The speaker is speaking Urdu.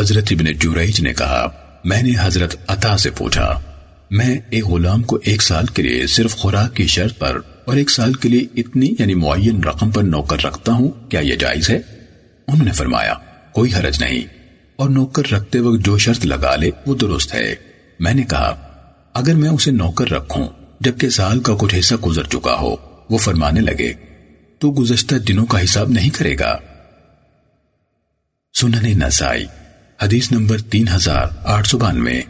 حضرت ابن جوریج نے کہا، میں نے حضرت عطا سے پوچھا، میں ایک غلام کو ایک سال کے لیے صرف خوراک کی شرط پر اور ایک سال کے لیے اتنی یعنی معین رقم پر نوکر رکھتا ہوں، کیا یہ جائز ہے؟ انہوں نے فرمایا، کوئی حرج نہیں، اور نوکر رکھتے وقت جو شرط لگا لے، وہ درست ہے۔ میں نے کہا، اگر میں اسے نوکر رکھوں، جبکہ سال کا کچھ حصہ گزر چکا ہو، وہ فرمانے لگے، تو گزشتہ دنوں کا حساب نہیں کرے گا۔ سنن نسائی حدیث نمبر تین ہزار آٹھ سو بانوے